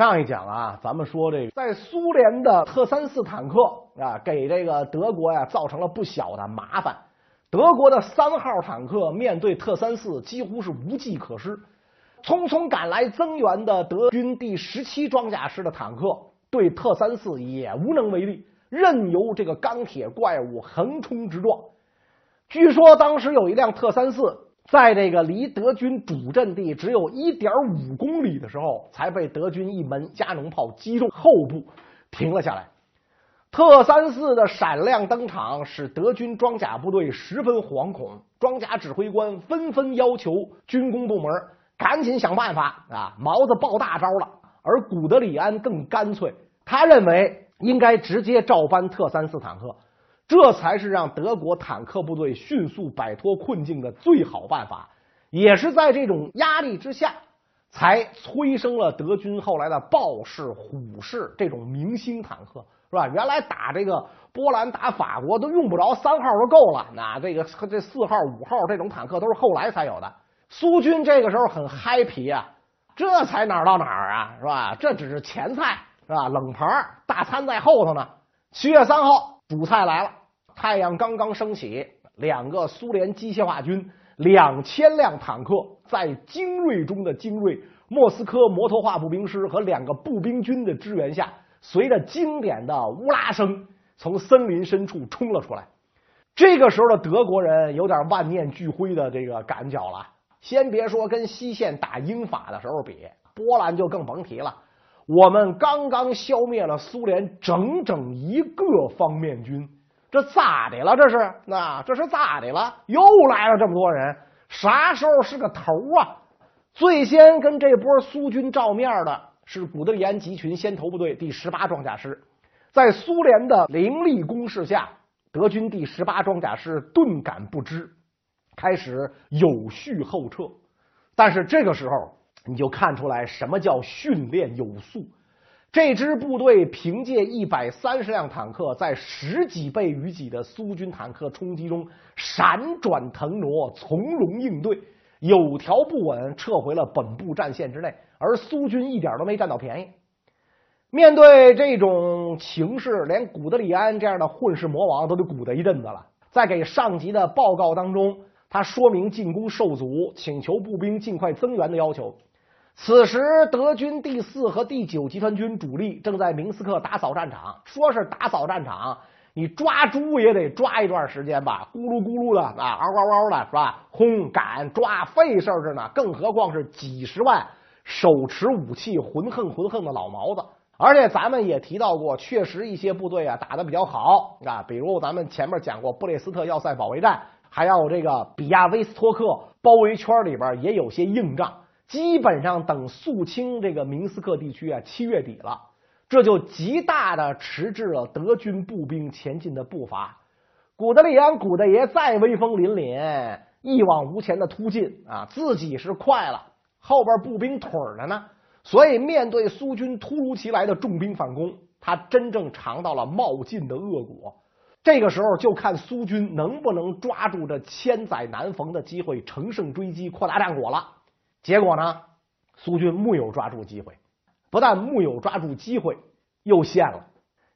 上一讲啊，咱们说这个，在苏联的特三四坦克啊，给这个德国呀造成了不小的麻烦。德国的三号坦克面对特三四几乎是无计可施。匆匆赶来增援的德军第十七装甲师的坦克对特三四也无能为力，任由这个钢铁怪物横冲直撞。据说当时有一辆特三四。在这个离德军主阵地只有一点五公里的时候，才被德军一门加农炮击中后部，停了下来。特三四的闪亮登场，使德军装甲部队十分惶恐，装甲指挥官纷纷要求军工部门赶紧想办法啊！毛子爆大招了。而古德里安更干脆，他认为应该直接照搬特三四坦克。这才是让德国坦克部队迅速摆脱困境的最好办法，也是在这种压力之下，才催生了德军后来的豹式、虎式这种明星坦克，是吧？原来打这个波兰、打法国都用不着三号就够了，那这个这四号、五号这种坦克都是后来才有的。苏军这个时候很嗨皮啊，这才哪儿到哪儿啊，是吧？这只是前菜，是吧？冷盘大餐在后头呢。七月三号，主菜来了。太阳刚刚升起，两个苏联机械化军两千辆坦克，在精锐中的精锐莫斯科摩托化步兵师和两个步兵军的支援下，随着经典的乌拉声，从森林深处冲了出来。这个时候的德国人有点万念俱灰的这个感觉了。先别说跟西线打英法的时候比，波兰就更甭提了。我们刚刚消灭了苏联整整一个方面军。这咋的了？这是那这是咋的了？又来了这么多人，啥时候是个头啊？最先跟这波苏军照面的是古德里安集群先头部队第十八装甲师，在苏联的凌厉攻势下，德军第十八装甲师顿感不支，开始有序后撤。但是这个时候，你就看出来什么叫训练有素。这支部队凭借一百三十辆坦克，在十几倍于己的苏军坦克冲击中闪转腾挪，从容应对，有条不紊撤回了本部战线之内，而苏军一点都没占到便宜。面对这种情势，连古德里安这样的混世魔王都得鼓捣一阵子了。在给上级的报告当中，他说明进攻受阻，请求步兵尽快增援的要求。此时，德军第四和第九集团军主力正在明斯克打扫战场。说是打扫战场，你抓猪也得抓一段时间吧，咕噜咕噜的啊，嗷嗷嗷的是吧？轰赶抓费事着呢，更何况是几十万手持武器、浑横浑横的老毛子。而且咱们也提到过，确实一些部队啊打的比较好啊，比如咱们前面讲过布列斯特要塞保卫战，还有这个比亚威斯托克包围圈里边也有些硬仗。基本上等肃清这个明斯克地区啊，七月底了，这就极大的迟滞了德军步兵前进的步伐。古德里安古大爷再威风凛凛、一往无前的突进啊，自己是快了，后边步兵腿了呢。所以面对苏军突如其来的重兵反攻，他真正尝到了冒进的恶果。这个时候就看苏军能不能抓住这千载难逢的机会，乘胜追击，扩大战果了。结果呢？苏军木有抓住机会，不但木有抓住机会，又陷了。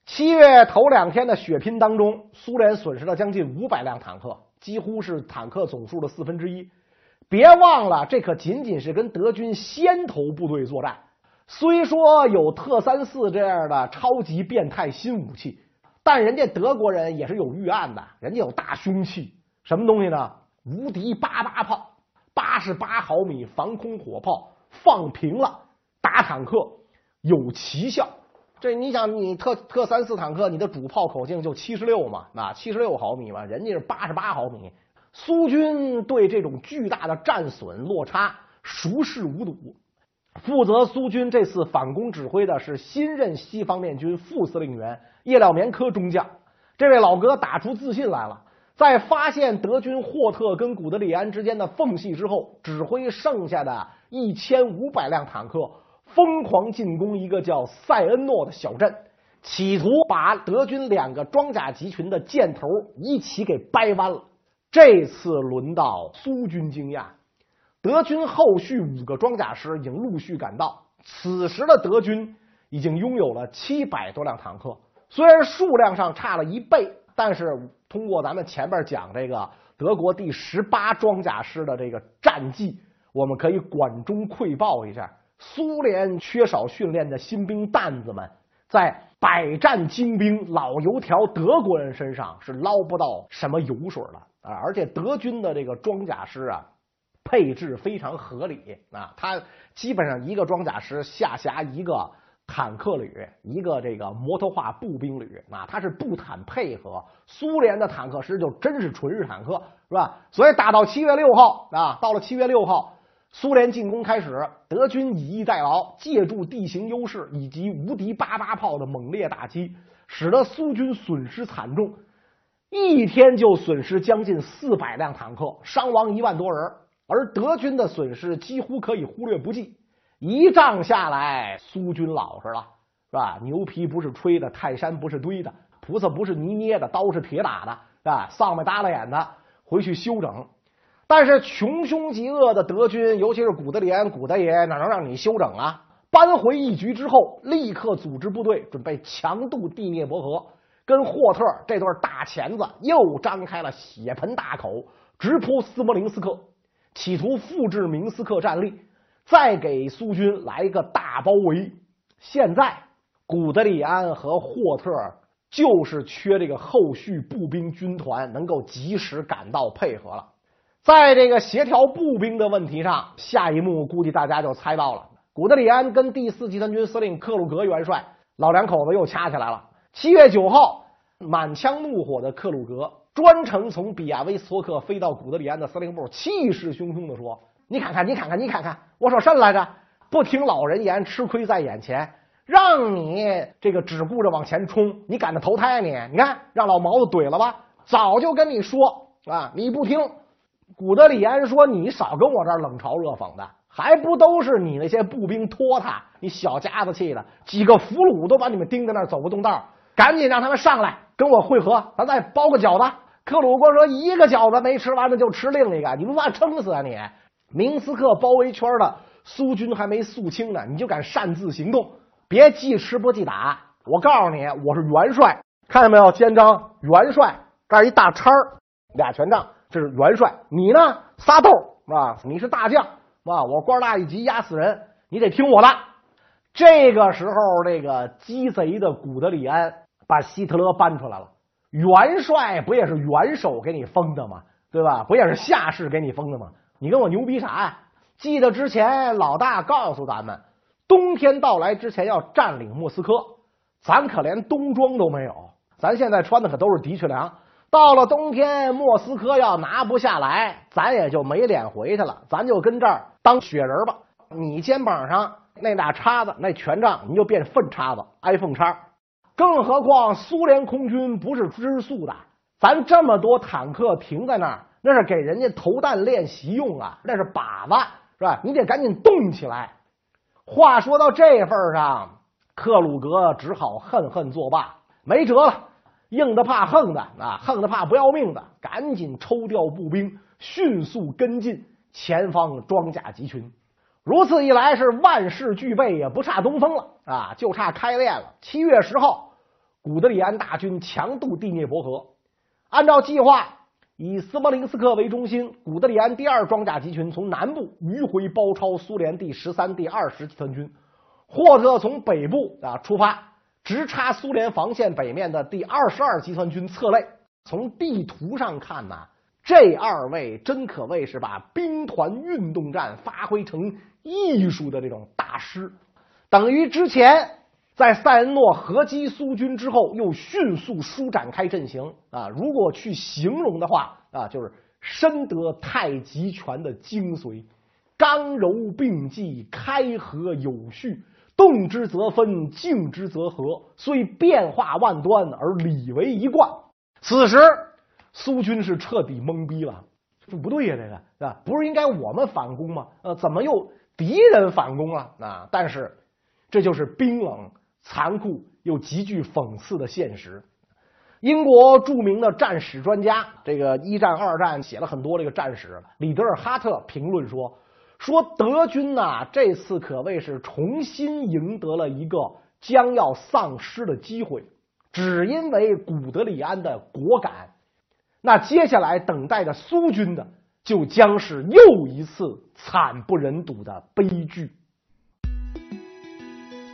七月头两天的血拼当中，苏联损失了将近五百辆坦克，几乎是坦克总数的四分之一。别忘了，这可仅仅是跟德军先头部队作战。虽说有特三四这样的超级变态新武器，但人家德国人也是有预案的，人家有大凶器，什么东西呢？无敌八八炮。八十八毫米防空火炮放平了打坦克有奇效。这你想，你特特三四坦克，你的主炮口径就七十六嘛，那七十六毫米嘛，人家是八十八毫米。苏军对这种巨大的战损落差熟视无睹。负责苏军这次反攻指挥的是新任西方面军副司令员叶廖棉科中将，这位老哥打出自信来了。在发现德军霍特跟古德里安之间的缝隙之后，指挥剩下的一千五百辆坦克疯狂进攻一个叫塞恩诺的小镇，企图把德军两个装甲集群的箭头一起给掰弯了。这次轮到苏军惊讶，德军后续五个装甲师已经陆续赶到，此时的德军已经拥有了七百多辆坦克，虽然数量上差了一倍，但是通过咱们前面讲这个德国第十八装甲师的这个战绩，我们可以管中窥豹一下，苏联缺少训练的新兵蛋子们，在百战精兵老油条德国人身上是捞不到什么油水的啊！而且德军的这个装甲师啊。配置非常合理啊，他基本上一个装甲师下辖一个坦克旅，一个这个摩托化步兵旅啊，它是步坦配合。苏联的坦克师就真是纯日坦克，是吧？所以打到七月六号啊，到了七月六号，苏联进攻开始，德军以逸待劳，借助地形优势以及无敌八八炮的猛烈打击，使得苏军损失惨重，一天就损失将近四百辆坦克，伤亡一万多人。而德军的损失几乎可以忽略不计，一仗下来，苏军老实了，是吧？牛皮不是吹的，泰山不是堆的，菩萨不是泥捏的，刀是铁打的，是吧？丧眉耷拉眼的回去休整。但是穷凶极恶的德军，尤其是古德里安古大爷，哪能让你休整啊？扳回一局之后，立刻组织部队准备强渡第聂伯河，跟霍特这对大钳子又张开了血盆大口，直扑斯摩棱斯克。企图复制明斯克战例，再给苏军来一个大包围。现在古德里安和霍特就是缺这个后续步兵军团能够及时赶到配合了。在这个协调步兵的问题上，下一幕估计大家就猜到了。古德里安跟第四集团军司令克鲁格元帅老两口子又掐起来了。七月九号，满腔怒火的克鲁格。专程从比亚威斯托克飞到古德里安的司令部，气势汹汹的说：“你看看，你看看，你看看，我说甚来着？不听老人言，吃亏在眼前。让你这个只顾着往前冲，你赶着投胎啊你？你看，让老毛子怼了吧？早就跟你说啊，你不听。古德里安说：你少跟我这儿冷嘲热讽的，还不都是你那些步兵拖沓？你小家子气的，几个俘虏都把你们盯在那儿走不动道，赶紧让他们上来跟我会合，咱再包个饺子。”克鲁格说：“一个饺子没吃完了，就吃另一个，你不怕撑死啊？你明斯克包围圈的苏军还没肃清呢，你就敢擅自行动？别记吃不记打！我告诉你，我是元帅，看见没有？肩章元帅，这儿一大叉俩权杖，这是元帅。你呢？仨豆啊！你是大将啊！我官大一级，压死人，你得听我的。这个时候，这个鸡贼的古德里安把希特勒搬出来了。”元帅不也是元首给你封的吗？对吧？不也是下士给你封的吗？你跟我牛逼啥呀？记得之前老大告诉咱们，冬天到来之前要占领莫斯科，咱可连冬装都没有，咱现在穿的可都是的确良。到了冬天，莫斯科要拿不下来，咱也就没脸回去了，咱就跟这儿当雪人吧。你肩膀上那俩叉子，那权杖，你就变粪叉子，iPhone 叉。更何况苏联空军不是吃素的，咱这么多坦克停在那儿，那是给人家投弹练习用啊，那是靶子，是吧？你得赶紧动起来。话说到这份上，克鲁格只好恨恨作罢，没辙了，硬的怕横的啊，横的怕不要命的，赶紧抽调步兵，迅速跟进前方装甲集群。如此一来，是万事俱备，也不差东风了啊，就差开练了。七月十号，古德里安大军强渡第聂伯河，按照计划，以斯摩棱斯克为中心，古德里安第二装甲集群从南部迂回包抄苏联第十三、第二十集团军；霍特从北部啊出发，直插苏联防线北面的第二十二集团军侧肋。从地图上看呢，这二位真可谓是把兵团运动战发挥成。艺术的这种大师，等于之前在塞恩诺合击苏军之后，又迅速舒展开阵型啊！如果去形容的话啊，就是深得太极拳的精髓，刚柔并济，开合有序，动之则分，静之则合，虽变化万端而理为一贯。此时苏军是彻底懵逼了，这不对呀，这个是吧？不是应该我们反攻吗？呃，怎么又？敌人反攻了啊！但是这就是冰冷、残酷又极具讽刺的现实。英国著名的战史专家，这个一战、二战写了很多这个战史，里德尔哈特评论说：说德军呐，这次可谓是重新赢得了一个将要丧失的机会，只因为古德里安的果敢。那接下来等待着苏军的，就将是又一次惨不忍睹的悲剧。